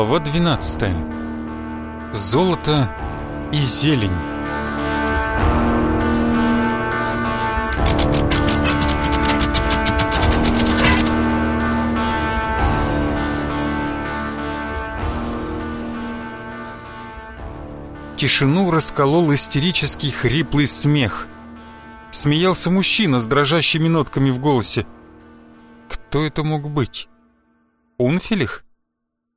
Глава 12. Золото и зелень. Тишину расколол истерический хриплый смех. Смеялся мужчина с дрожащими нотками в голосе. Кто это мог быть? Унфилих?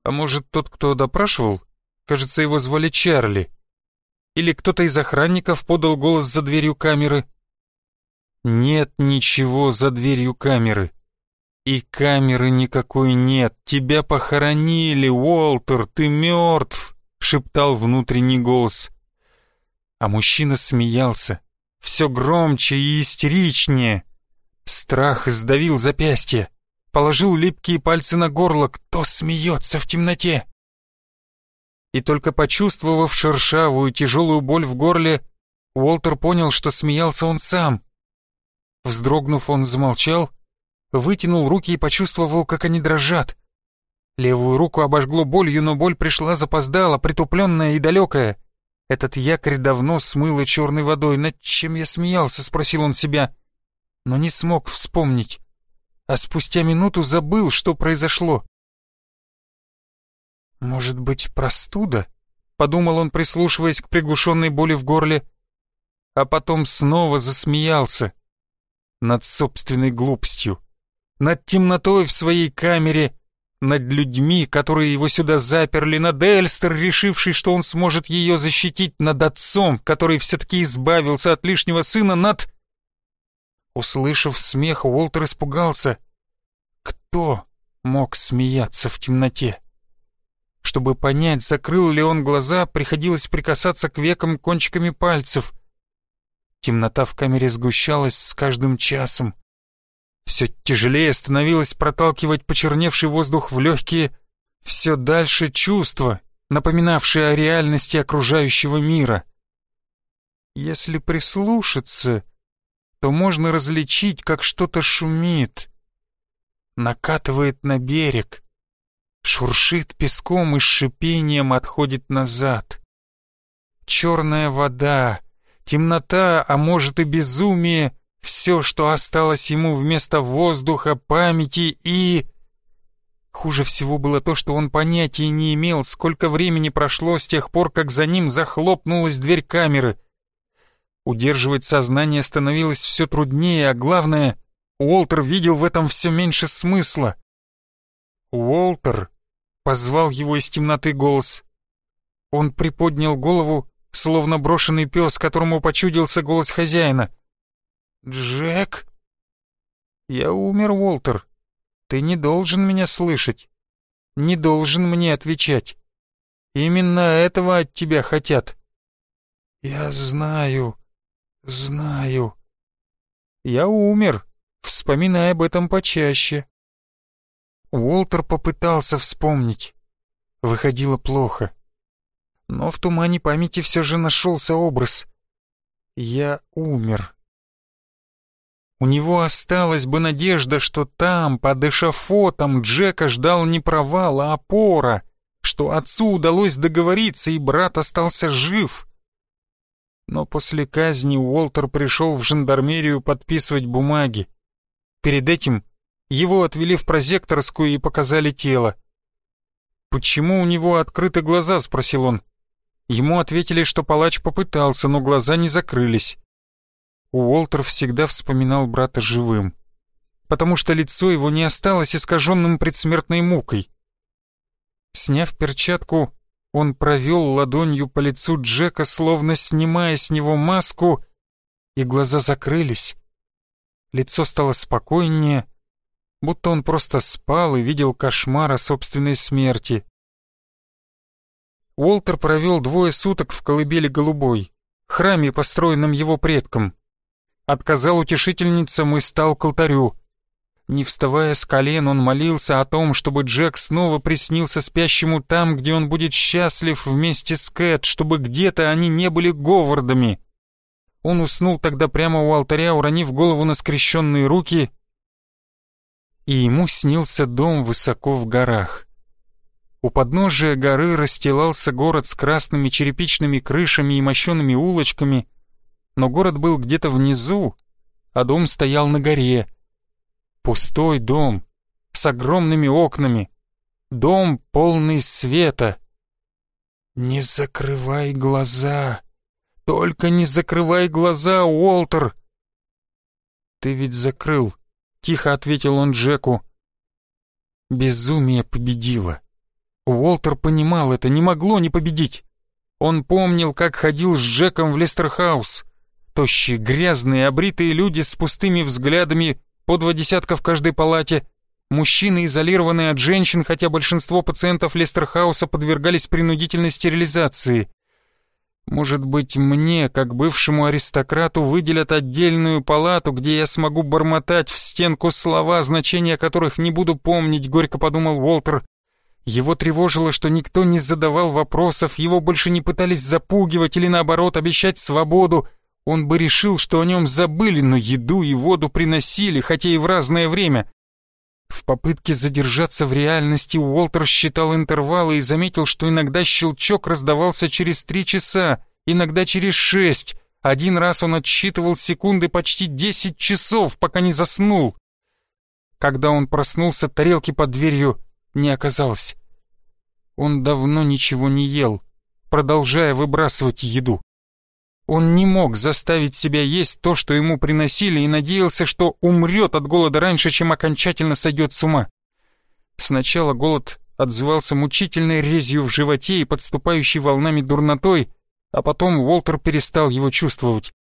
А может, тот, кто допрашивал? Кажется, его звали Чарли. Или кто-то из охранников подал голос за дверью камеры? Нет ничего за дверью камеры. И камеры никакой нет. Тебя похоронили, Уолтер, ты мертв, шептал внутренний голос. А мужчина смеялся, все громче и истеричнее. Страх сдавил запястье положил липкие пальцы на горло, кто смеется в темноте. И только почувствовав шершавую тяжелую боль в горле, Уолтер понял, что смеялся он сам. Вздрогнув, он замолчал, вытянул руки и почувствовал, как они дрожат. Левую руку обожгло болью, но боль пришла запоздала, притупленная и далекая. Этот якорь давно смыло черной водой. Над чем я смеялся, спросил он себя, но не смог вспомнить а спустя минуту забыл, что произошло. «Может быть, простуда?» — подумал он, прислушиваясь к приглушенной боли в горле, а потом снова засмеялся над собственной глупостью, над темнотой в своей камере, над людьми, которые его сюда заперли, над Эльстер, решивший, что он сможет ее защитить, над отцом, который все-таки избавился от лишнего сына, над... Услышав смех, Уолтер испугался. Кто мог смеяться в темноте? Чтобы понять, закрыл ли он глаза, приходилось прикасаться к векам кончиками пальцев. Темнота в камере сгущалась с каждым часом. Все тяжелее становилось проталкивать почерневший воздух в легкие, все дальше чувства, напоминавшие о реальности окружающего мира. Если прислушаться, то можно различить, как что-то шумит, накатывает на берег, шуршит песком и с шипением отходит назад. Черная вода, темнота, а может и безумие — все, что осталось ему вместо воздуха, памяти и... Хуже всего было то, что он понятия не имел, сколько времени прошло с тех пор, как за ним захлопнулась дверь камеры. Удерживать сознание становилось все труднее, а главное, Уолтер видел в этом все меньше смысла. «Уолтер!» — позвал его из темноты голос. Он приподнял голову, словно брошенный пес, которому почудился голос хозяина. «Джек?» «Я умер, Уолтер. Ты не должен меня слышать. Не должен мне отвечать. Именно этого от тебя хотят». «Я знаю», «Знаю». «Я умер. Вспоминай об этом почаще». Уолтер попытался вспомнить. Выходило плохо. Но в тумане памяти все же нашелся образ. «Я умер». У него осталась бы надежда, что там, под эшафотом, Джека ждал не провал, а опора, что отцу удалось договориться, и брат остался жив — но после казни Уолтер пришел в жандармерию подписывать бумаги. Перед этим его отвели в прозекторскую и показали тело. «Почему у него открыты глаза?» — спросил он. Ему ответили, что палач попытался, но глаза не закрылись. Уолтер всегда вспоминал брата живым, потому что лицо его не осталось искаженным предсмертной мукой. Сняв перчатку, он провел ладонью по лицу Джека, словно снимая с него маску, и глаза закрылись. Лицо стало спокойнее, будто он просто спал и видел кошмар о собственной смерти. Уолтер провел двое суток в колыбели голубой, храме, построенном его предком. Отказал утешительницам и стал к алтарю. Не вставая с колен, он молился о том, чтобы Джек снова приснился спящему там, где он будет счастлив вместе с Кэт, чтобы где-то они не были Говардами. Он уснул тогда прямо у алтаря, уронив голову на скрещенные руки, и ему снился дом высоко в горах. У подножия горы расстилался город с красными черепичными крышами и мощеными улочками, но город был где-то внизу, а дом стоял на горе. Пустой дом, с огромными окнами, дом полный света. «Не закрывай глаза! Только не закрывай глаза, Уолтер!» «Ты ведь закрыл», — тихо ответил он Джеку. Безумие победило. Уолтер понимал это, не могло не победить. Он помнил, как ходил с Джеком в Лестерхаус. Тощие, грязные, обритые люди с пустыми взглядами, по два десятка в каждой палате. Мужчины, изолированные от женщин, хотя большинство пациентов Лестерхауса подвергались принудительной стерилизации. Может быть, мне, как бывшему аристократу, выделят отдельную палату, где я смогу бормотать в стенку слова, значения которых не буду помнить, горько подумал Уолтер. Его тревожило, что никто не задавал вопросов, его больше не пытались запугивать или наоборот обещать свободу. Он бы решил, что о нем забыли, но еду и воду приносили, хотя и в разное время. В попытке задержаться в реальности Уолтер считал интервалы и заметил, что иногда щелчок раздавался через три часа, иногда через шесть. Один раз он отсчитывал секунды почти десять часов, пока не заснул. Когда он проснулся, тарелки под дверью не оказалось. Он давно ничего не ел, продолжая выбрасывать еду. Он не мог заставить себя есть то, что ему приносили, и надеялся, что умрет от голода раньше, чем окончательно сойдет с ума. Сначала голод отзывался мучительной резью в животе и подступающей волнами дурнотой, а потом Уолтер перестал его чувствовать.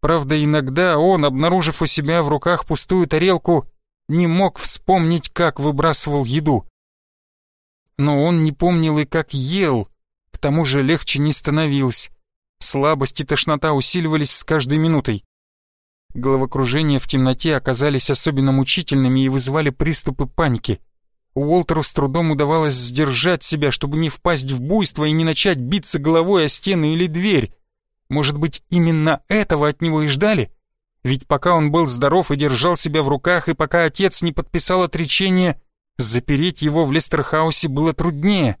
Правда, иногда он, обнаружив у себя в руках пустую тарелку, не мог вспомнить, как выбрасывал еду. Но он не помнил и как ел, к тому же легче не становилось. Слабость и тошнота усиливались с каждой минутой. Головокружения в темноте оказались особенно мучительными и вызывали приступы паники. Уолтеру с трудом удавалось сдержать себя, чтобы не впасть в буйство и не начать биться головой о стену или дверь. Может быть, именно этого от него и ждали? Ведь пока он был здоров и держал себя в руках, и пока отец не подписал отречение, запереть его в Лестерхаусе было труднее.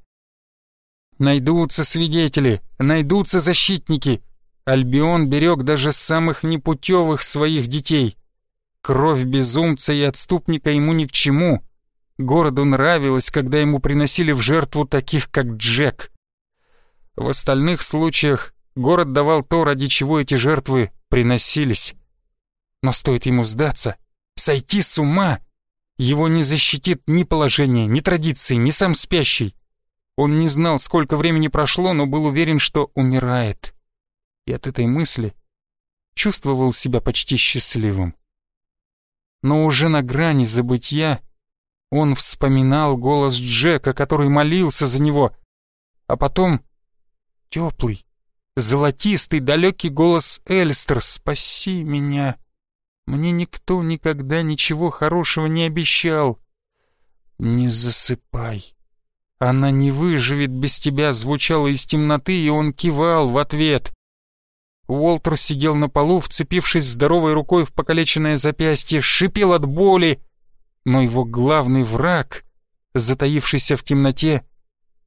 Найдутся свидетели, найдутся защитники. Альбион берег даже самых непутевых своих детей. Кровь безумца и отступника ему ни к чему. Городу нравилось, когда ему приносили в жертву таких, как Джек. В остальных случаях город давал то, ради чего эти жертвы приносились. Но стоит ему сдаться, сойти с ума, его не защитит ни положение, ни традиции, ни сам спящий. Он не знал, сколько времени прошло, но был уверен, что умирает. И от этой мысли чувствовал себя почти счастливым. Но уже на грани забытья он вспоминал голос Джека, который молился за него, а потом теплый, золотистый, далекий голос Эльстер «Спаси меня! Мне никто никогда ничего хорошего не обещал! Не засыпай!» «Она не выживет без тебя» звучало из темноты, и он кивал в ответ. Уолтер сидел на полу, вцепившись здоровой рукой в покалеченное запястье, шипел от боли, но его главный враг, затаившийся в темноте,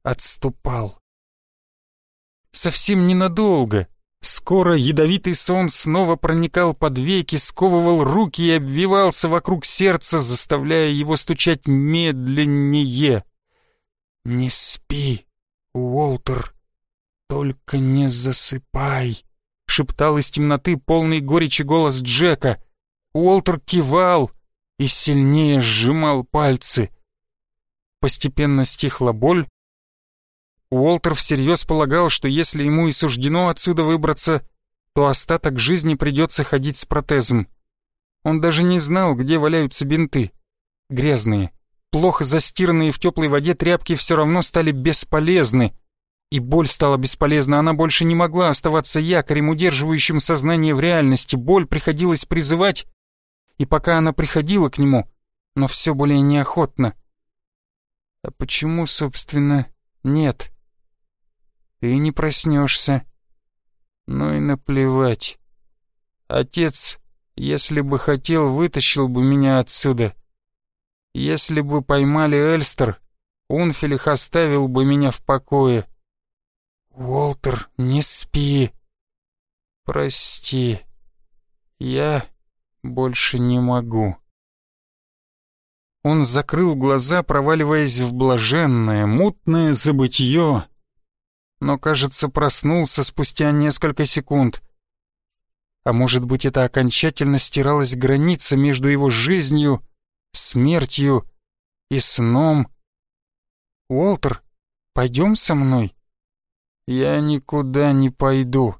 отступал. Совсем ненадолго. Скоро ядовитый сон снова проникал под веки, сковывал руки и обвивался вокруг сердца, заставляя его стучать медленнее. «Не спи, Уолтер, только не засыпай», — шептал из темноты полный горечи голос Джека. Уолтер кивал и сильнее сжимал пальцы. Постепенно стихла боль. Уолтер всерьез полагал, что если ему и суждено отсюда выбраться, то остаток жизни придется ходить с протезом. Он даже не знал, где валяются бинты. Грязные, Плохо застиранные в теплой воде тряпки все равно стали бесполезны. И боль стала бесполезна, она больше не могла оставаться якорем, удерживающим сознание в реальности. Боль приходилось призывать, и пока она приходила к нему, но все более неохотно. А почему, собственно, нет? Ты не проснешься. Ну и наплевать. Отец, если бы хотел, вытащил бы меня отсюда. Если бы поймали Эльстер, Унфилих оставил бы меня в покое. Уолтер, не спи. Прости, я больше не могу. Он закрыл глаза, проваливаясь в блаженное, мутное забытье, но, кажется, проснулся спустя несколько секунд. А может быть, это окончательно стиралась граница между его жизнью, смертью и сном. «Уолтер, пойдем со мной?» «Я никуда не пойду».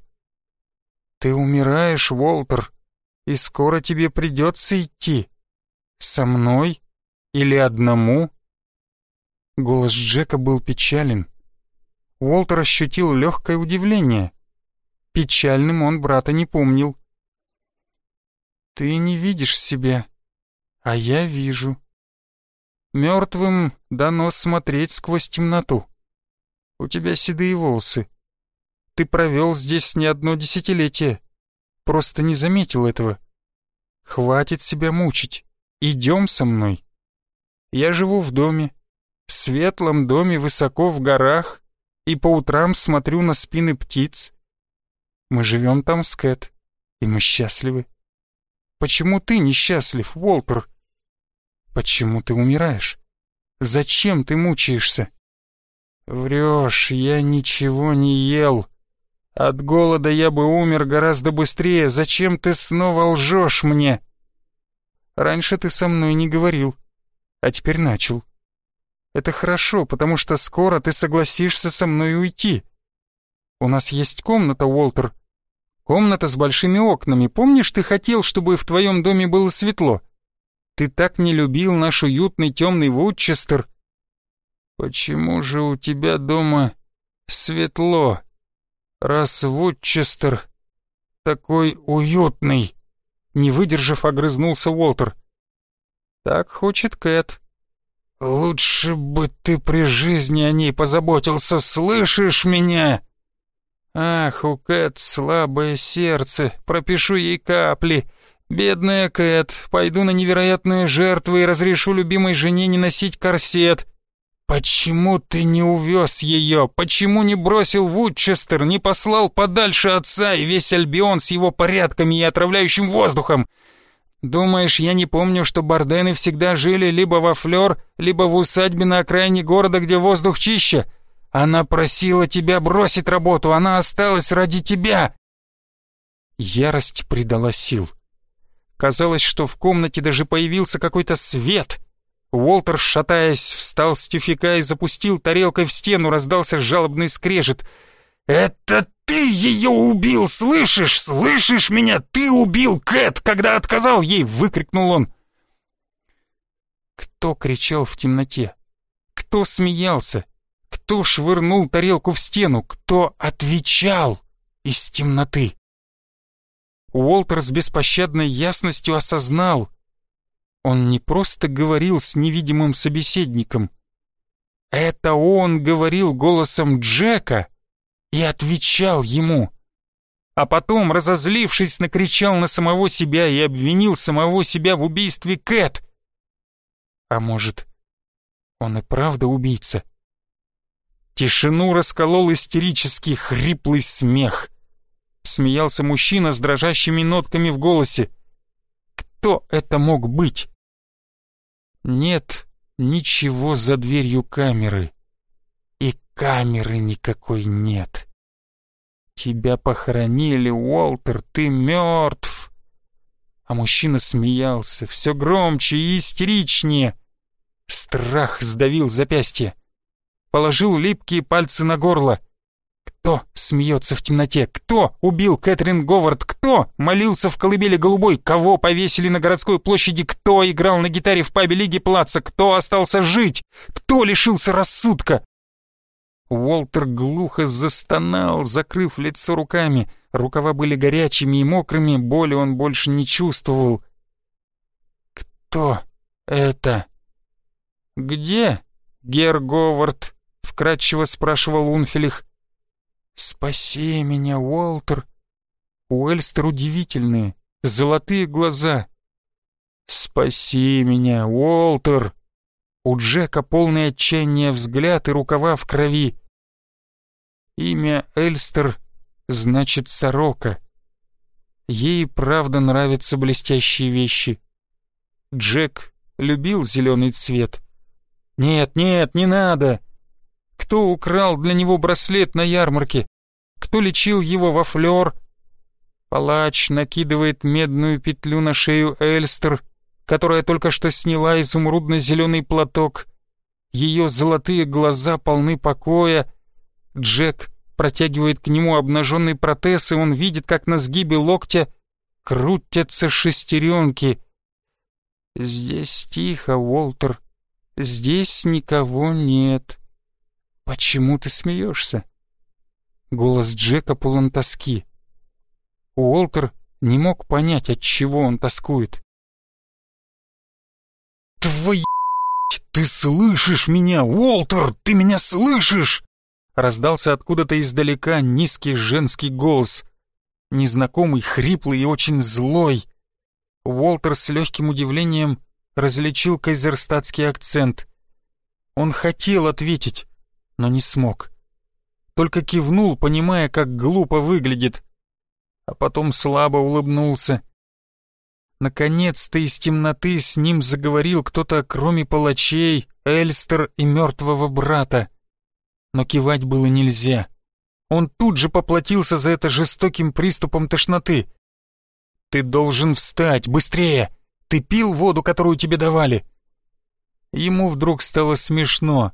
«Ты умираешь, Уолтер, и скоро тебе придется идти. Со мной или одному?» Голос Джека был печален. Уолтер ощутил легкое удивление. Печальным он брата не помнил. «Ты не видишь себя, а я вижу. Мертвым дано смотреть сквозь темноту. У тебя седые волосы. Ты провел здесь не одно десятилетие. Просто не заметил этого. Хватит себя мучить. Идем со мной. Я живу в доме, светлом доме высоко в горах, и по утрам смотрю на спины птиц. Мы живем там с Кэт, и мы счастливы. Почему ты несчастлив, Уолтер? Почему ты умираешь? Зачем ты мучаешься? Врешь, я ничего не ел. От голода я бы умер гораздо быстрее. Зачем ты снова лжешь мне? Раньше ты со мной не говорил, а теперь начал. Это хорошо, потому что скоро ты согласишься со мной уйти. У нас есть комната, Уолтер. Комната с большими окнами. Помнишь, ты хотел, чтобы в твоем доме было светло? Ты так не любил наш уютный темный Вудчестер. Почему же у тебя дома светло, раз Вудчестер такой уютный? Не выдержав, огрызнулся Уолтер. Так хочет Кэт. Лучше бы ты при жизни о ней позаботился, слышишь меня? Ах, у Кэт слабое сердце, пропишу ей капли. Бедная Кэт, пойду на невероятные жертвы и разрешу любимой жене не носить корсет. Почему ты не увез ее? Почему не бросил Вудчестер, не послал подальше отца и весь Альбион с его порядками и отравляющим воздухом? Думаешь, я не помню, что Бардены всегда жили либо во Флёр, либо в усадьбе на окраине города, где воздух чище? Она просила тебя бросить работу, она осталась ради тебя!» Ярость придала сил. Казалось, что в комнате даже появился какой-то свет. Уолтер, шатаясь, встал с тюфика и запустил тарелкой в стену, раздался жалобный скрежет. «Это ты ее убил, слышишь? Слышишь меня? Ты убил Кэт, когда отказал ей!» — выкрикнул он. Кто кричал в темноте? Кто смеялся? Кто швырнул тарелку в стену? Кто отвечал из темноты? Уолтер с беспощадной ясностью осознал. Он не просто говорил с невидимым собеседником. Это он говорил голосом Джека и отвечал ему. А потом, разозлившись, накричал на самого себя и обвинил самого себя в убийстве Кэт. А может, он и правда убийца? Тишину расколол истерический хриплый смех. Смеялся мужчина с дрожащими нотками в голосе. Кто это мог быть? Нет ничего за дверью камеры. И камеры никакой нет. Тебя похоронили, Уолтер, ты мертв. А мужчина смеялся все громче и истеричнее. Страх сдавил запястье положил липкие пальцы на горло. Кто смеется в темноте? Кто убил Кэтрин Говард? Кто молился в колыбели голубой? Кого повесили на городской площади? Кто играл на гитаре в пабе Лиги Плаца? Кто остался жить? Кто лишился рассудка? Уолтер глухо застонал, закрыв лицо руками. Рукава были горячими и мокрыми, боли он больше не чувствовал. «Кто это?» «Где, Гер Говард?» вкратчиво спрашивал Унфилих. «Спаси меня, Уолтер!» У Эльстер удивительные, золотые глаза. «Спаси меня, Уолтер!» У Джека полный отчаяния взгляд и рукава в крови. Имя Эльстер значит «сорока». Ей правда нравятся блестящие вещи. Джек любил зеленый цвет. «Нет, нет, не надо!» Кто украл для него браслет на ярмарке? Кто лечил его во флёр? Палач накидывает медную петлю на шею Эльстер, которая только что сняла изумрудно-зеленый платок. Ее золотые глаза полны покоя. Джек протягивает к нему обнаженный протез, и он видит, как на сгибе локтя крутятся шестеренки. «Здесь тихо, Уолтер. Здесь никого нет. Почему ты смеешься?» Голос Джека полон тоски. Уолтер не мог понять, от чего он тоскует. «Твоя... Ты слышишь меня, Уолтер? Ты меня слышишь?» Раздался откуда-то издалека низкий женский голос. Незнакомый, хриплый и очень злой. Уолтер с легким удивлением различил кайзерстатский акцент. Он хотел ответить, но не смог. Только кивнул, понимая, как глупо выглядит а потом слабо улыбнулся. Наконец-то из темноты с ним заговорил кто-то, кроме палачей, Эльстер и мертвого брата. Но кивать было нельзя. Он тут же поплатился за это жестоким приступом тошноты. «Ты должен встать, быстрее! Ты пил воду, которую тебе давали!» Ему вдруг стало смешно.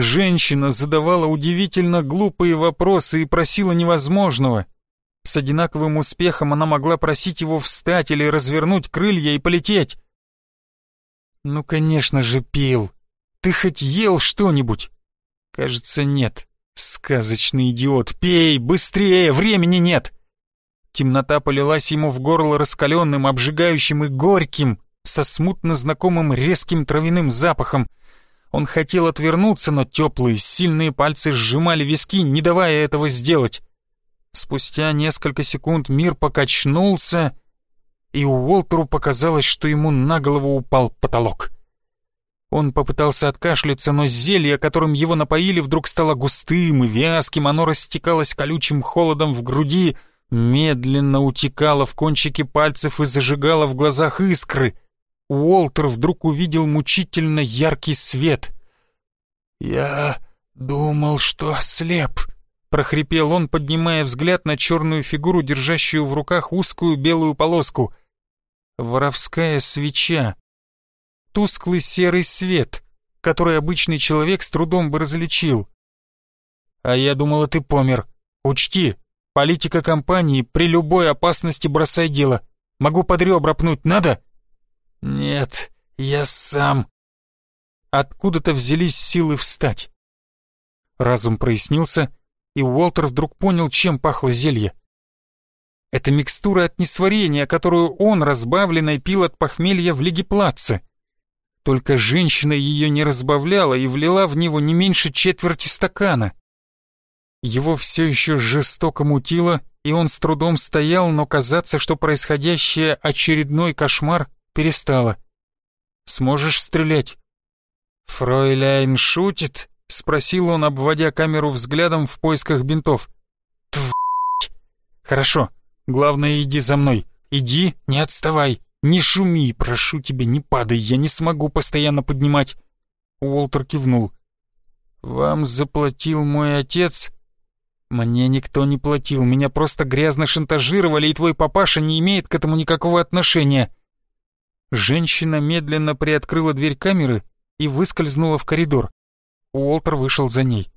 Женщина задавала удивительно глупые вопросы и просила невозможного — с одинаковым успехом она могла просить его встать или развернуть крылья и полететь. «Ну, конечно же, пил. Ты хоть ел что-нибудь?» «Кажется, нет. Сказочный идиот. Пей, быстрее, времени нет!» Темнота полилась ему в горло раскаленным, обжигающим и горьким, со смутно знакомым резким травяным запахом. Он хотел отвернуться, но теплые, сильные пальцы сжимали виски, не давая этого сделать. Спустя несколько секунд мир покачнулся, и Уолтеру показалось, что ему на голову упал потолок. Он попытался откашляться, но зелье, которым его напоили, вдруг стало густым и вязким, оно растекалось колючим холодом в груди, медленно утекало в кончики пальцев и зажигало в глазах искры. Уолтер вдруг увидел мучительно яркий свет. «Я думал, что ослеп», прохрипел он, поднимая взгляд на черную фигуру, держащую в руках узкую белую полоску. Воровская свеча. Тусклый серый свет, который обычный человек с трудом бы различил. А я думала, ты помер. Учти, политика компании при любой опасности бросай дело. Могу под ребра пнуть, надо? Нет, я сам. Откуда-то взялись силы встать. Разум прояснился, и Уолтер вдруг понял, чем пахло зелье. Это микстура от несварения, которую он, разбавленной, пил от похмелья в Лигеплатце. Только женщина ее не разбавляла и влила в него не меньше четверти стакана. Его все еще жестоко мутило, и он с трудом стоял, но казаться, что происходящее очередной кошмар, перестало. «Сможешь стрелять?» «Фройляйн шутит?» — спросил он, обводя камеру взглядом в поисках бинтов. «Твать!» «Хорошо. Главное, иди за мной. Иди, не отставай. Не шуми, прошу тебя, не падай, я не смогу постоянно поднимать». Уолтер кивнул. «Вам заплатил мой отец?» «Мне никто не платил, меня просто грязно шантажировали, и твой папаша не имеет к этому никакого отношения». Женщина медленно приоткрыла дверь камеры и выскользнула в коридор. Уолтер вышел за ней.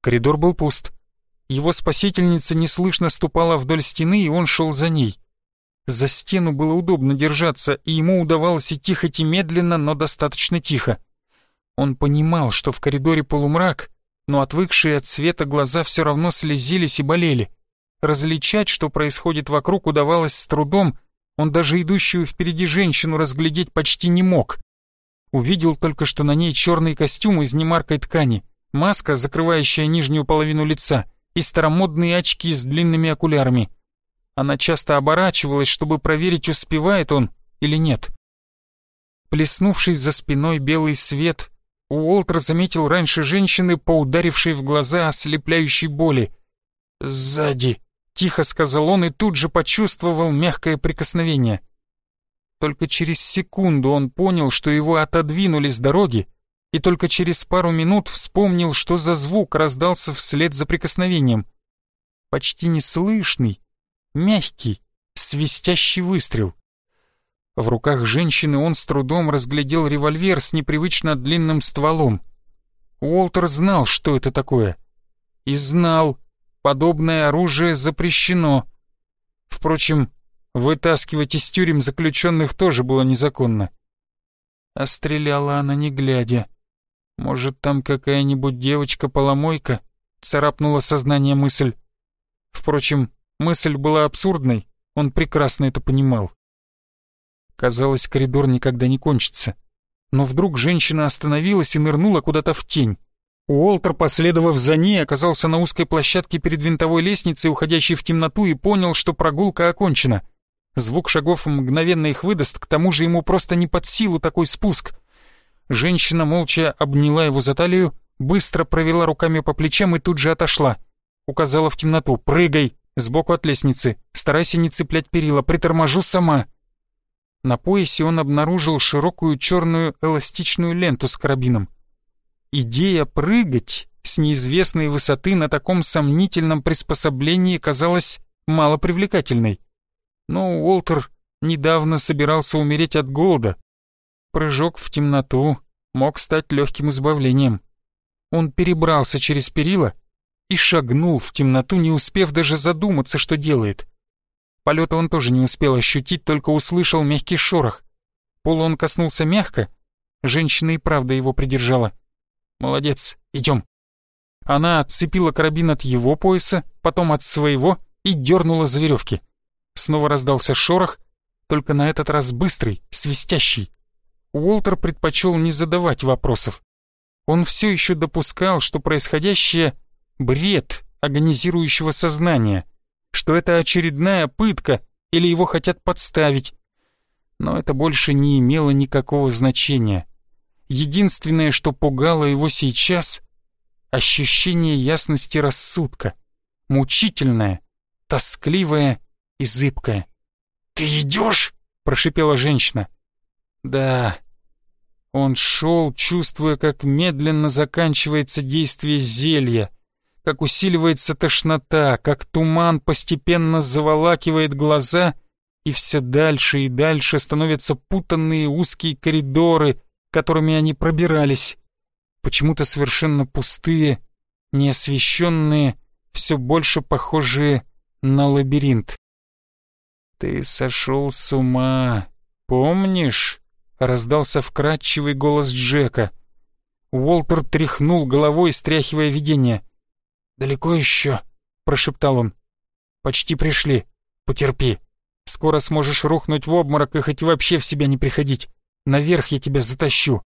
Коридор был пуст. Его спасительница неслышно ступала вдоль стены, и он шел за ней. За стену было удобно держаться, и ему удавалось идти хоть и медленно, но достаточно тихо. Он понимал, что в коридоре полумрак, но отвыкшие от света глаза все равно слезились и болели. Различать, что происходит вокруг, удавалось с трудом, он даже идущую впереди женщину разглядеть почти не мог. Увидел только, что на ней черный костюм из немаркой ткани, маска, закрывающая нижнюю половину лица, и старомодные очки с длинными окулярами. Она часто оборачивалась, чтобы проверить, успевает он или нет. Плеснувший за спиной белый свет, Уолтер заметил раньше женщины, поударившей в глаза ослепляющей боли. «Сзади», — тихо сказал он и тут же почувствовал мягкое прикосновение. Только через секунду он понял, что его отодвинули с дороги, и только через пару минут вспомнил, что за звук раздался вслед за прикосновением. Почти неслышный, мягкий, свистящий выстрел. В руках женщины он с трудом разглядел револьвер с непривычно длинным стволом. Уолтер знал, что это такое. И знал, подобное оружие запрещено. Впрочем, вытаскивать из тюрем заключенных тоже было незаконно. А стреляла она не глядя. Может, там какая-нибудь девочка-поломойка? Царапнула сознание мысль. Впрочем, мысль была абсурдной, он прекрасно это понимал. Казалось, коридор никогда не кончится. Но вдруг женщина остановилась и нырнула куда-то в тень. Уолтер, последовав за ней, оказался на узкой площадке перед винтовой лестницей, уходящей в темноту, и понял, что прогулка окончена. Звук шагов мгновенно их выдаст, к тому же ему просто не под силу такой спуск. Женщина молча обняла его за талию, быстро провела руками по плечам и тут же отошла. Указала в темноту «Прыгай!» сбоку от лестницы. Старайся не цеплять перила, приторможу сама. На поясе он обнаружил широкую черную эластичную ленту с карабином. Идея прыгать с неизвестной высоты на таком сомнительном приспособлении казалась малопривлекательной. Но Уолтер недавно собирался умереть от голода, Прыжок в темноту мог стать легким избавлением. Он перебрался через перила и шагнул в темноту, не успев даже задуматься, что делает. Полета он тоже не успел ощутить, только услышал мягкий шорох. Пол он коснулся мягко, женщина и правда его придержала. «Молодец, идем». Она отцепила карабин от его пояса, потом от своего и дернула за веревки. Снова раздался шорох, только на этот раз быстрый, свистящий. Уолтер предпочел не задавать вопросов. Он все еще допускал, что происходящее — бред агонизирующего сознания, что это очередная пытка или его хотят подставить. Но это больше не имело никакого значения. Единственное, что пугало его сейчас — ощущение ясности рассудка, мучительное, тоскливое и зыбкое. «Ты идешь?» — прошипела женщина. Да, он шел, чувствуя, как медленно заканчивается действие зелья, как усиливается тошнота, как туман постепенно заволакивает глаза, и все дальше и дальше становятся путанные узкие коридоры, которыми они пробирались, почему-то совершенно пустые, неосвещенные, все больше похожие на лабиринт. «Ты сошел с ума, помнишь?» раздался вкрадчивый голос Джека. Уолтер тряхнул головой, стряхивая видение. «Далеко еще?» — прошептал он. «Почти пришли. Потерпи. Скоро сможешь рухнуть в обморок и хоть вообще в себя не приходить. Наверх я тебя затащу».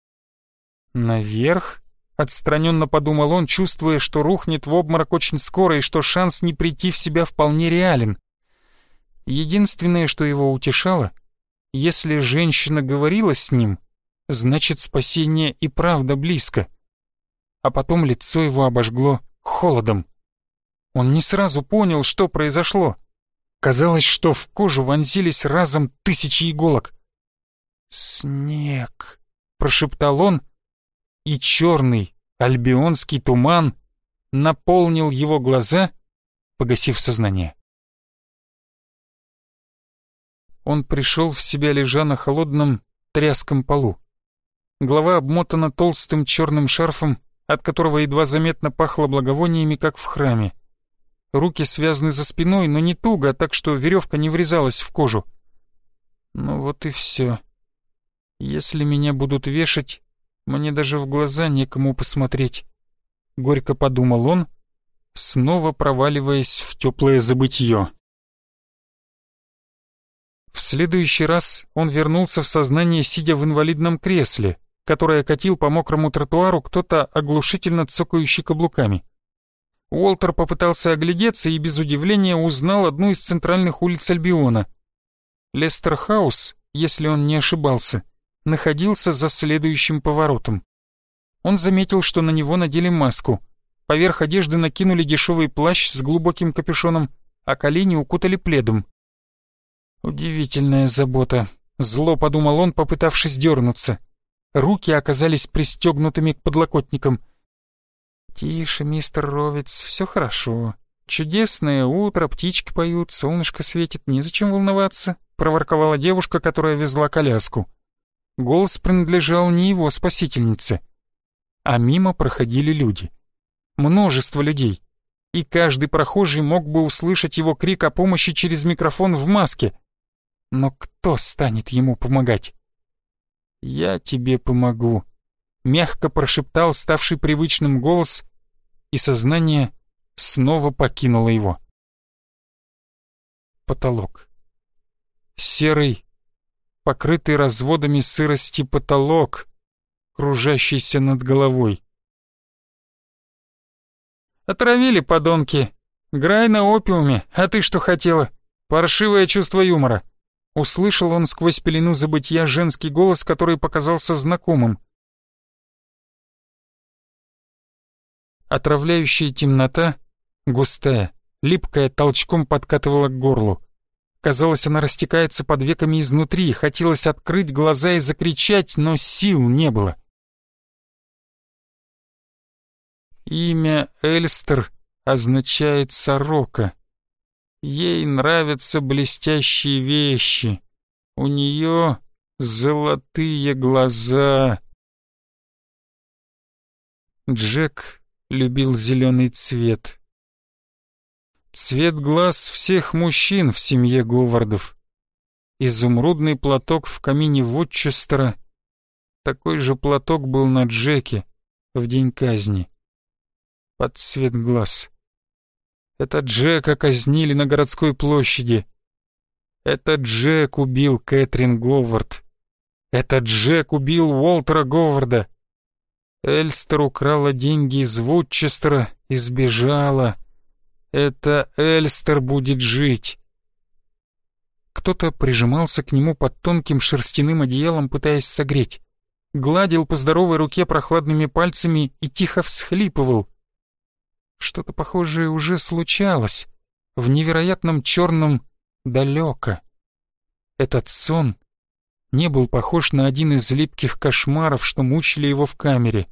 «Наверх?» — отстраненно подумал он, чувствуя, что рухнет в обморок очень скоро и что шанс не прийти в себя вполне реален. Единственное, что его утешало, если женщина говорила с ним, значит спасение и правда близко. А потом лицо его обожгло холодом. Он не сразу понял, что произошло. Казалось, что в кожу вонзились разом тысячи иголок. «Снег», — прошептал он, и черный альбионский туман наполнил его глаза, погасив сознание. он пришел в себя, лежа на холодном, тряском полу. Голова обмотана толстым черным шарфом, от которого едва заметно пахло благовониями, как в храме. Руки связаны за спиной, но не туго, так что веревка не врезалась в кожу. Ну вот и все. Если меня будут вешать, мне даже в глаза некому посмотреть. Горько подумал он, снова проваливаясь в теплое забытье. В следующий раз он вернулся в сознание, сидя в инвалидном кресле, которое катил по мокрому тротуару кто-то оглушительно цокающий каблуками. Уолтер попытался оглядеться и без удивления узнал одну из центральных улиц Альбиона. Лестер Хаус, если он не ошибался, находился за следующим поворотом. Он заметил, что на него надели маску. Поверх одежды накинули дешевый плащ с глубоким капюшоном, а колени укутали пледом. Удивительная забота. Зло подумал он, попытавшись дернуться. Руки оказались пристегнутыми к подлокотникам. «Тише, мистер Ровиц, все хорошо. Чудесное утро, птички поют, солнышко светит, незачем волноваться», — проворковала девушка, которая везла коляску. Голос принадлежал не его спасительнице. А мимо проходили люди. Множество людей. И каждый прохожий мог бы услышать его крик о помощи через микрофон в маске. Но кто станет ему помогать? «Я тебе помогу», — мягко прошептал ставший привычным голос, и сознание снова покинуло его. Потолок. Серый, покрытый разводами сырости потолок, кружащийся над головой. «Отравили, подонки! Грай на опиуме, а ты что хотела? Паршивое чувство юмора!» Услышал он сквозь пелену забытья женский голос, который показался знакомым. Отравляющая темнота, густая, липкая, толчком подкатывала к горлу. Казалось, она растекается под веками изнутри, хотелось открыть глаза и закричать, но сил не было. Имя Эльстер означает «сорока». Ей нравятся блестящие вещи. У нее золотые глаза. Джек любил зеленый цвет. Цвет глаз всех мужчин в семье Говардов. Изумрудный платок в камине Вотчестера. Такой же платок был на Джеке в день казни. Под цвет глаз. Это Джека казнили на городской площади. Это Джек убил Кэтрин Говард. Это Джек убил Уолтера Говарда. Эльстер украла деньги из Вудчестера и сбежала. Это Эльстер будет жить. Кто-то прижимался к нему под тонким шерстяным одеялом, пытаясь согреть. Гладил по здоровой руке прохладными пальцами и тихо всхлипывал. Что-то похожее уже случалось, в невероятном черном далеко. Этот сон не был похож на один из липких кошмаров, что мучили его в камере.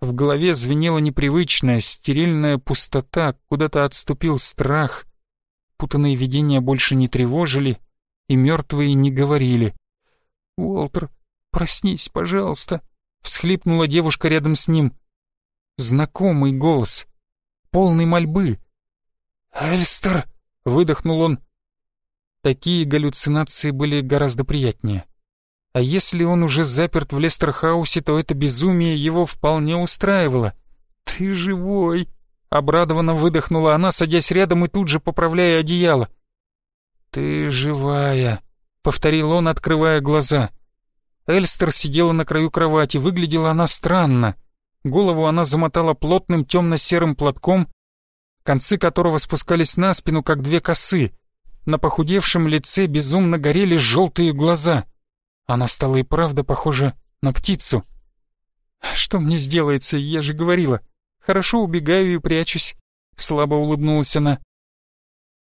В голове звенела непривычная, стерильная пустота, куда-то отступил страх. Путанные видения больше не тревожили, и мертвые не говорили. «Уолтер, проснись, пожалуйста», — всхлипнула девушка рядом с ним. Знакомый голос полный мольбы. «Эльстер!» — выдохнул он. Такие галлюцинации были гораздо приятнее. А если он уже заперт в Лестерхаусе, то это безумие его вполне устраивало. «Ты живой!» — обрадованно выдохнула она, садясь рядом и тут же поправляя одеяло. «Ты живая!» — повторил он, открывая глаза. Эльстер сидела на краю кровати, выглядела она странно. Голову она замотала плотным темно-серым платком, концы которого спускались на спину, как две косы. На похудевшем лице безумно горели желтые глаза. Она стала и правда похожа на птицу. «Что мне сделается, я же говорила. Хорошо убегаю и прячусь», — слабо улыбнулась она.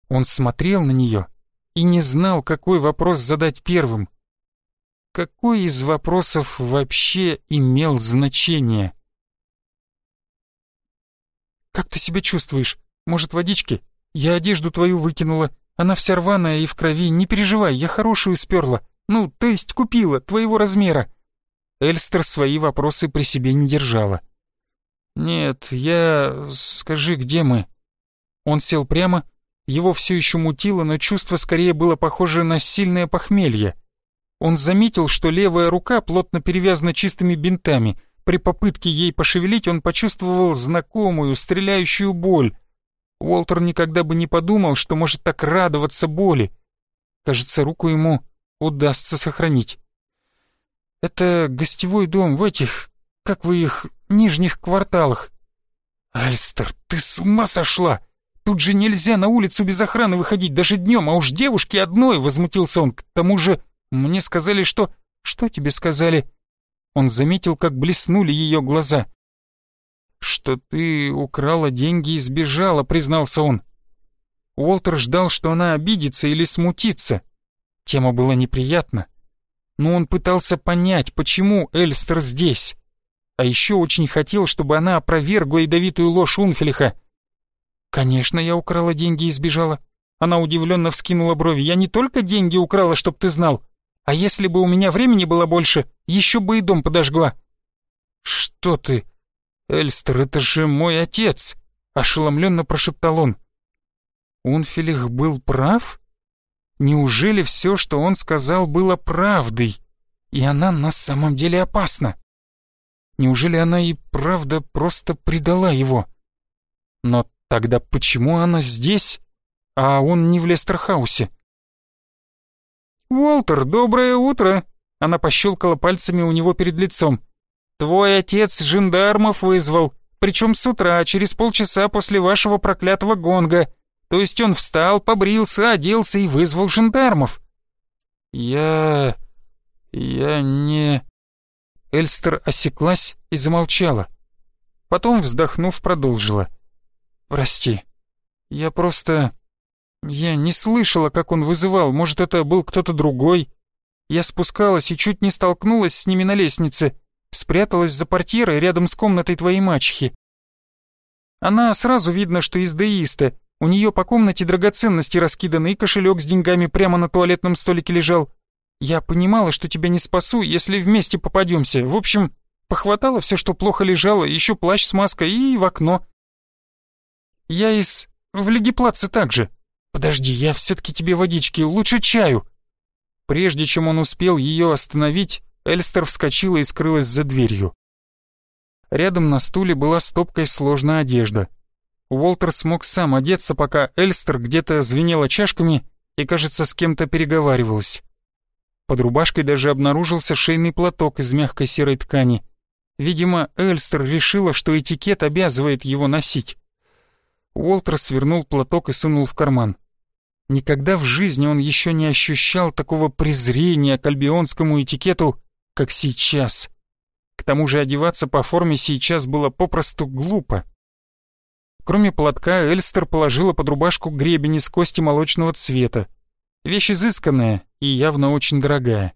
Он смотрел на нее и не знал, какой вопрос задать первым. Какой из вопросов вообще имел значение? «Как ты себя чувствуешь? Может, водички? Я одежду твою выкинула. Она вся рваная и в крови. Не переживай, я хорошую сперла. Ну, то есть купила, твоего размера». Эльстер свои вопросы при себе не держала. «Нет, я... Скажи, где мы?» Он сел прямо, его все еще мутило, но чувство скорее было похоже на сильное похмелье. Он заметил, что левая рука плотно перевязана чистыми бинтами, при попытке ей пошевелить он почувствовал знакомую, стреляющую боль. Уолтер никогда бы не подумал, что может так радоваться боли. Кажется, руку ему удастся сохранить. Это гостевой дом в этих, как вы их, нижних кварталах. Альстер, ты с ума сошла? Тут же нельзя на улицу без охраны выходить даже днем, а уж девушке одной, возмутился он. К тому же мне сказали, что... Что тебе сказали?» Он заметил, как блеснули ее глаза. «Что ты украла деньги и сбежала», — признался он. Уолтер ждал, что она обидится или смутится. Тема была неприятна. Но он пытался понять, почему Эльстер здесь. А еще очень хотел, чтобы она опровергла ядовитую ложь Унфелиха. «Конечно, я украла деньги и сбежала». Она удивленно вскинула брови. «Я не только деньги украла, чтоб ты знал. А если бы у меня времени было больше, еще бы и дом подожгла». «Что ты? Эльстер, это же мой отец!» Ошеломленно прошептал он. Унфилих был прав? Неужели все, что он сказал, было правдой? И она на самом деле опасна? Неужели она и правда просто предала его? Но тогда почему она здесь, а он не в Лестерхаусе? «Уолтер, доброе утро!» Она пощелкала пальцами у него перед лицом. «Твой отец жандармов вызвал, причем с утра, через полчаса после вашего проклятого гонга. То есть он встал, побрился, оделся и вызвал жандармов». «Я... я не...» Эльстер осеклась и замолчала. Потом, вздохнув, продолжила. «Прости, я просто... Я не слышала, как он вызывал, может, это был кто-то другой. Я спускалась и чуть не столкнулась с ними на лестнице, спряталась за портьерой рядом с комнатой твоей мачехи. Она сразу видно, что из деиста, у нее по комнате драгоценности раскиданы, и кошелек с деньгами прямо на туалетном столике лежал. Я понимала, что тебя не спасу, если вместе попадемся. В общем, похватала все, что плохо лежало, еще плащ с маской и в окно. Я из... в Легиплаце также. Подожди, я все-таки тебе водички, лучше чаю. Прежде чем он успел ее остановить, Эльстер вскочила и скрылась за дверью. Рядом на стуле была стопкой сложная одежда. Уолтер смог сам одеться, пока Эльстер где-то звенела чашками и, кажется, с кем-то переговаривалась. Под рубашкой даже обнаружился шейный платок из мягкой серой ткани. Видимо, Эльстер решила, что этикет обязывает его носить. Уолтер свернул платок и сунул в карман. Никогда в жизни он еще не ощущал такого презрения к альбионскому этикету, как сейчас. К тому же одеваться по форме сейчас было попросту глупо. Кроме платка, Эльстер положила под рубашку гребень из кости молочного цвета. Вещь изысканная и явно очень дорогая.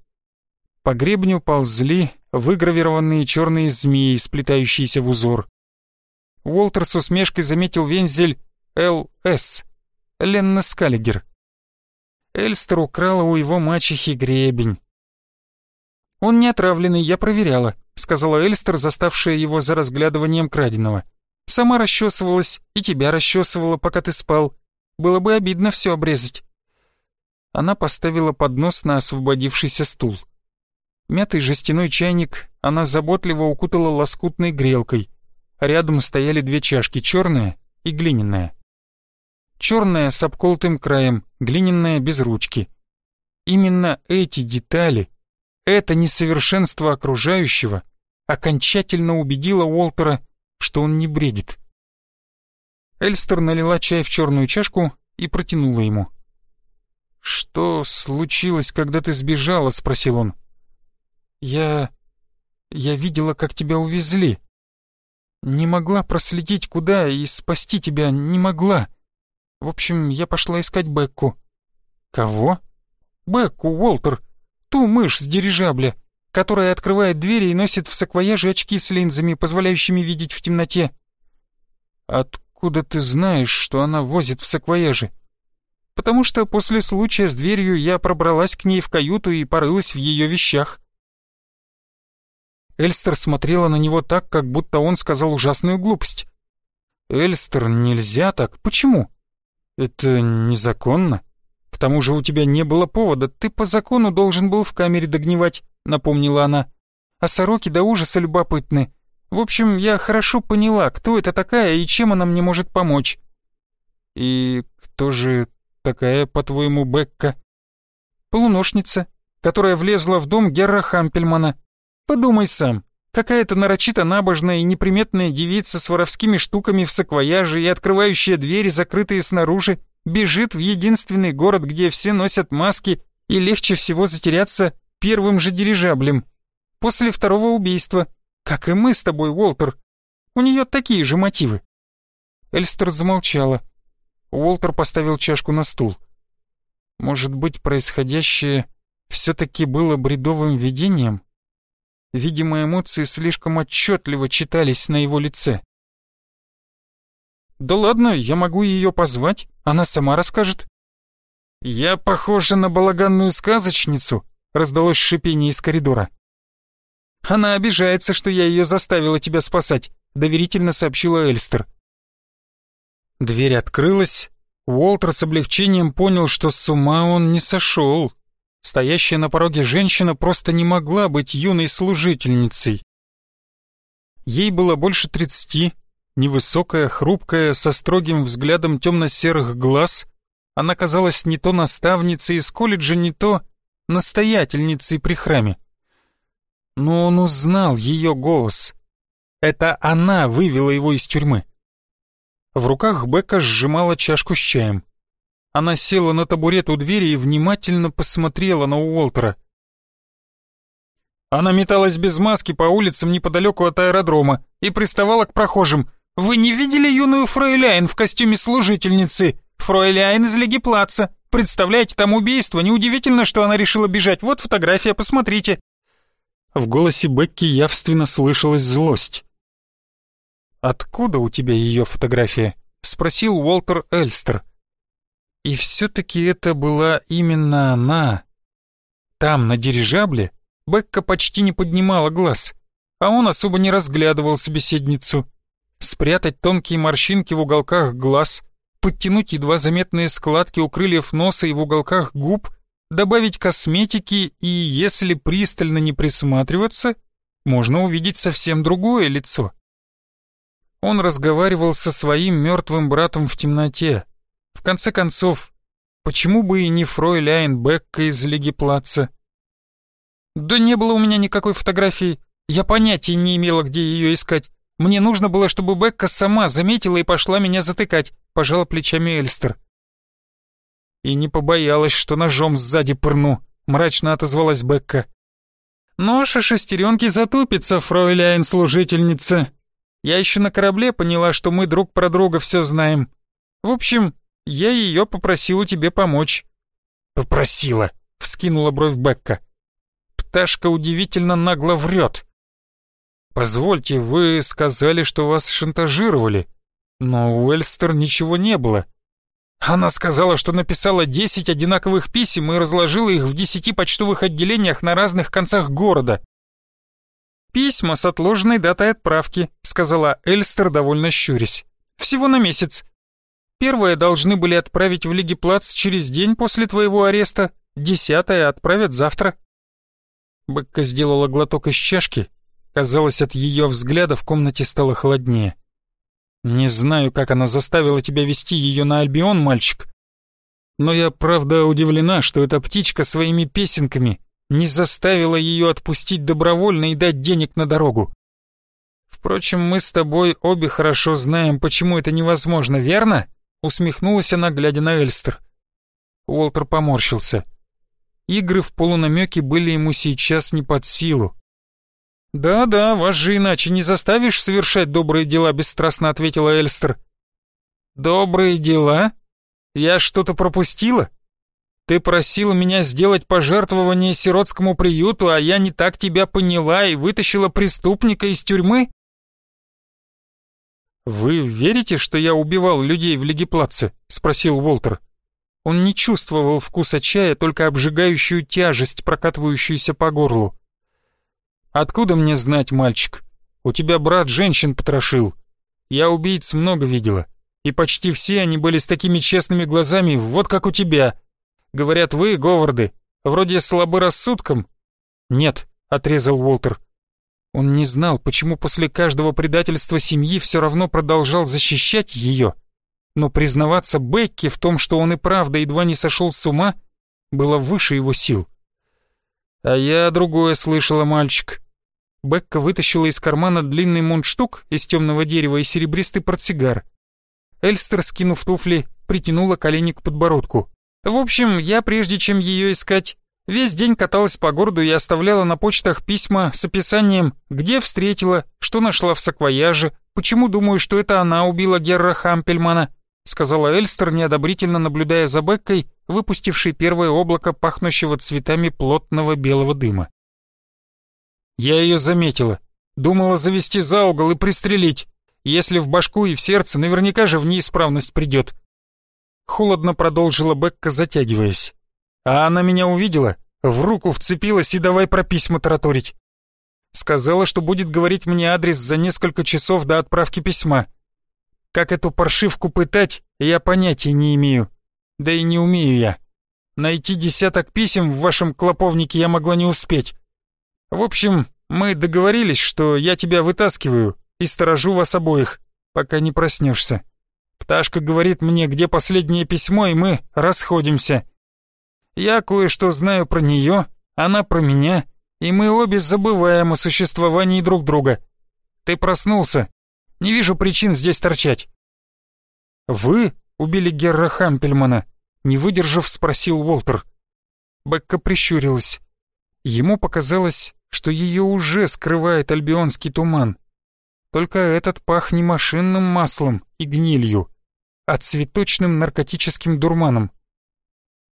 По гребню ползли выгравированные черные змеи, сплетающиеся в узор. Уолтер с усмешкой заметил вензель «ЛС» — Ленна Скаллигер. Эльстер украла у его мачехи гребень. «Он не отравленный, я проверяла», — сказала Эльстер, заставшая его за разглядыванием краденого. «Сама расчесывалась и тебя расчесывала, пока ты спал. Было бы обидно все обрезать». Она поставила поднос на освободившийся стул. Мятый жестяной чайник она заботливо укутала лоскутной грелкой. Рядом стояли две чашки, черная и глиняная. Черная с обколотым краем, глиняная без ручки. Именно эти детали, это несовершенство окружающего, окончательно убедило Уолтера, что он не бредит. Эльстер налила чай в черную чашку и протянула ему. «Что случилось, когда ты сбежала?» — спросил он. «Я... я видела, как тебя увезли. Не могла проследить, куда, и спасти тебя не могла. В общем, я пошла искать Бекку». «Кого?» «Бекку, Уолтер. Ту мышь с дирижабля, которая открывает двери и носит в саквояже очки с линзами, позволяющими видеть в темноте». «Откуда ты знаешь, что она возит в саквояже?» потому что после случая с дверью я пробралась к ней в каюту и порылась в ее вещах. Эльстер смотрела на него так, как будто он сказал ужасную глупость. «Эльстер, нельзя так. Почему?» «Это незаконно. К тому же у тебя не было повода. Ты по закону должен был в камере догнивать», — напомнила она. «А сороки до ужаса любопытны. В общем, я хорошо поняла, кто это такая и чем она мне может помочь». «И кто же такая, по-твоему, Бекка?» «Полуношница, которая влезла в дом Герра Хампельмана. Подумай сам, какая-то нарочито набожная и неприметная девица с воровскими штуками в саквояже и открывающая двери, закрытые снаружи, бежит в единственный город, где все носят маски и легче всего затеряться первым же дирижаблем. После второго убийства. Как и мы с тобой, Уолтер. У нее такие же мотивы». Эльстер замолчала. Уолтер поставил чашку на стул. Может быть, происходящее все-таки было бредовым видением? Видимо, эмоции слишком отчетливо читались на его лице. «Да ладно, я могу ее позвать, она сама расскажет». «Я похожа на балаганную сказочницу», — раздалось шипение из коридора. «Она обижается, что я ее заставила тебя спасать», — доверительно сообщила Эльстер. Дверь открылась. Уолтер с облегчением понял, что с ума он не сошел. Стоящая на пороге женщина просто не могла быть юной служительницей. Ей было больше тридцати, невысокая, хрупкая, со строгим взглядом темно-серых глаз. Она казалась не то наставницей из колледжа, не то настоятельницей при храме. Но он узнал ее голос. Это она вывела его из тюрьмы. В руках Бека сжимала чашку с чаем. Она села на табурет у двери и внимательно посмотрела на Уолтера. Она металась без маски по улицам неподалеку от аэродрома и приставала к прохожим. «Вы не видели юную фройляйн в костюме служительницы? Фройляйн из Легиплаца. Представляете, там убийство. Неудивительно, что она решила бежать. Вот фотография, посмотрите». В голосе Бекки явственно слышалась злость. «Откуда у тебя ее фотография?» — спросил Уолтер Эльстер. И все-таки это была именно она. Там, на дирижабле, Бекка почти не поднимала глаз, а он особо не разглядывал собеседницу. Спрятать тонкие морщинки в уголках глаз, подтянуть едва заметные складки у крыльев носа и в уголках губ, добавить косметики и, если пристально не присматриваться, можно увидеть совсем другое лицо. Он разговаривал со своим мертвым братом в темноте. В конце концов, почему бы и не фройляйн Бекка из Лиги Плаца? Да не было у меня никакой фотографии. Я понятия не имела, где ее искать. Мне нужно было, чтобы Бекка сама заметила и пошла меня затыкать, пожала плечами Эльстер. И не побоялась, что ножом сзади пырну, мрачно отозвалась Бекка. Нож и шестеренки затупится, фройляйн служительница. Я еще на корабле поняла, что мы друг про друга все знаем. В общем, я ее попросила тебе помочь». «Попросила», — вскинула бровь Бекка. «Пташка удивительно нагло врет». «Позвольте, вы сказали, что вас шантажировали, но у Эльстер ничего не было». Она сказала, что написала десять одинаковых писем и разложила их в десяти почтовых отделениях на разных концах города. «Письма с отложенной датой отправки», — сказала Эльстер, довольно щурясь. «Всего на месяц. Первое должны были отправить в Лигиплац через день после твоего ареста, десятое отправят завтра». Бекка сделала глоток из чашки. Казалось, от ее взгляда в комнате стало холоднее. «Не знаю, как она заставила тебя вести ее на Альбион, мальчик. Но я правда удивлена, что эта птичка своими песенками не заставила ее отпустить добровольно и дать денег на дорогу. Впрочем, мы с тобой обе хорошо знаем, почему это невозможно, верно? Усмехнулась она, глядя на Эльстер. Уолтер поморщился. Игры в полунамеке были ему сейчас не под силу. «Да-да, вас же иначе не заставишь совершать добрые дела», — бесстрастно ответила Эльстер. «Добрые дела? Я что-то пропустила? Ты просила меня сделать пожертвование сиротскому приюту, а я не так тебя поняла и вытащила преступника из тюрьмы?» «Вы верите, что я убивал людей в Легиплаце?» — спросил Уолтер. Он не чувствовал вкуса чая, только обжигающую тяжесть, прокатывающуюся по горлу. «Откуда мне знать, мальчик? У тебя брат женщин потрошил. Я убийц много видела, и почти все они были с такими честными глазами, вот как у тебя. Говорят, вы, Говарды, вроде слабы рассудком». «Нет», — отрезал Уолтер. Он не знал, почему после каждого предательства семьи все равно продолжал защищать ее. Но признаваться Бекке в том, что он и правда едва не сошел с ума, было выше его сил. «А я другое слышала, мальчик». Бекка вытащила из кармана длинный мундштук из темного дерева и серебристый портсигар. Эльстер, скинув туфли, притянула колени к подбородку. «В общем, я, прежде чем ее искать, Весь день каталась по городу и оставляла на почтах письма с описанием, где встретила, что нашла в саквояже, почему думаю, что это она убила Герра Хампельмана, сказала Эльстер, неодобрительно наблюдая за Беккой, выпустившей первое облако пахнущего цветами плотного белого дыма. Я ее заметила. Думала завести за угол и пристрелить. Если в башку и в сердце, наверняка же в неисправность придет. Холодно продолжила Бекка, затягиваясь. А она меня увидела, в руку вцепилась и давай про письма тараторить. Сказала, что будет говорить мне адрес за несколько часов до отправки письма. Как эту паршивку пытать, я понятия не имею. Да и не умею я. Найти десяток писем в вашем клоповнике я могла не успеть. В общем, мы договорились, что я тебя вытаскиваю и сторожу вас обоих, пока не проснешься. Пташка говорит мне, где последнее письмо, и мы расходимся. Я кое-что знаю про нее, она про меня, и мы обе забываем о существовании друг друга. Ты проснулся. Не вижу причин здесь торчать». «Вы убили Герра Хампельмана?» Не выдержав, спросил Уолтер. Бекка прищурилась. Ему показалось, что ее уже скрывает альбионский туман. Только этот пах не машинным маслом и гнилью, а цветочным наркотическим дурманом.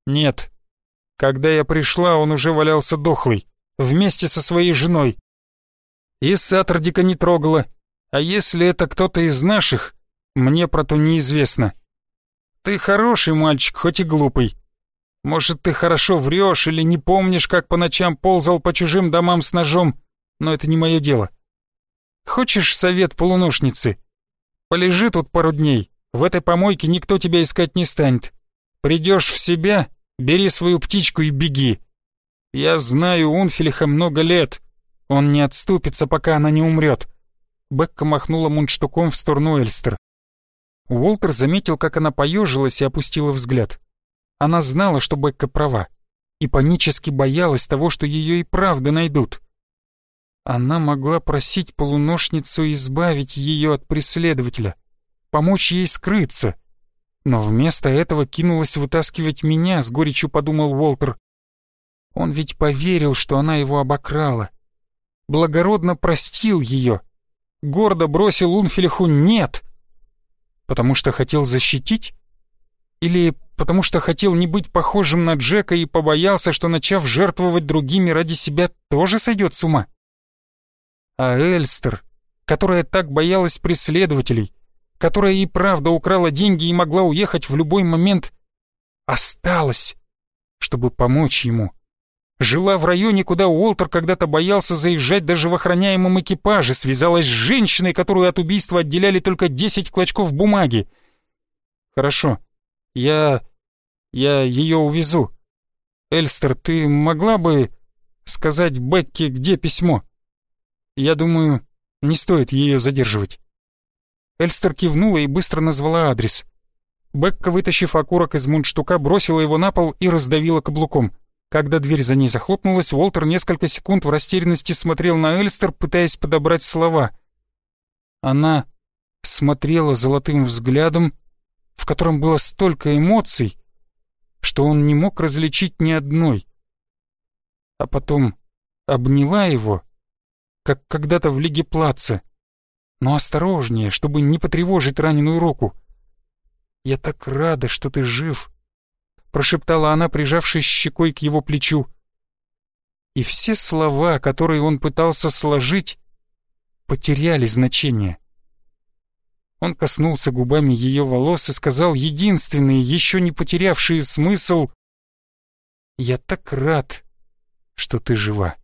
«Нет, когда я пришла, он уже валялся дохлый, вместе со своей женой. И Саттердика не трогала, а если это кто-то из наших, мне про то неизвестно. Ты хороший мальчик, хоть и глупый. Может, ты хорошо врешь или не помнишь, как по ночам ползал по чужим домам с ножом, но это не мое дело. Хочешь совет полуношницы? Полежи тут пару дней, в этой помойке никто тебя искать не станет. Придешь в себя, Бери свою птичку и беги. Я знаю Унфилиха много лет. Он не отступится, пока она не умрет. Бекка махнула мундштуком в сторону Эльстер. Уолтер заметил, как она поежилась и опустила взгляд. Она знала, что Бекка права, и панически боялась того, что ее и правда найдут. Она могла просить полуношницу избавить ее от преследователя, помочь ей скрыться — но вместо этого кинулась вытаскивать меня, с горечью подумал Уолтер. Он ведь поверил, что она его обокрала. Благородно простил ее. Гордо бросил Унфилиху «нет». Потому что хотел защитить? Или потому что хотел не быть похожим на Джека и побоялся, что, начав жертвовать другими ради себя, тоже сойдет с ума? А Эльстер, которая так боялась преследователей, которая и правда украла деньги и могла уехать в любой момент, осталась, чтобы помочь ему. Жила в районе, куда Уолтер когда-то боялся заезжать даже в охраняемом экипаже, связалась с женщиной, которую от убийства отделяли только десять клочков бумаги. «Хорошо, я... я ее увезу. Эльстер, ты могла бы сказать Бекке, где письмо? Я думаю, не стоит ее задерживать». Эльстер кивнула и быстро назвала адрес. Бекка, вытащив окурок из мундштука, бросила его на пол и раздавила каблуком. Когда дверь за ней захлопнулась, Уолтер несколько секунд в растерянности смотрел на Эльстер, пытаясь подобрать слова. Она смотрела золотым взглядом, в котором было столько эмоций, что он не мог различить ни одной. А потом обняла его, как когда-то в Лиге Плаца, но осторожнее, чтобы не потревожить раненую руку. «Я так рада, что ты жив», — прошептала она, прижавшись щекой к его плечу. И все слова, которые он пытался сложить, потеряли значение. Он коснулся губами ее волос и сказал единственный, еще не потерявший смысл «Я так рад, что ты жива».